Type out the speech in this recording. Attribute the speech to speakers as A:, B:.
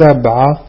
A: سبعة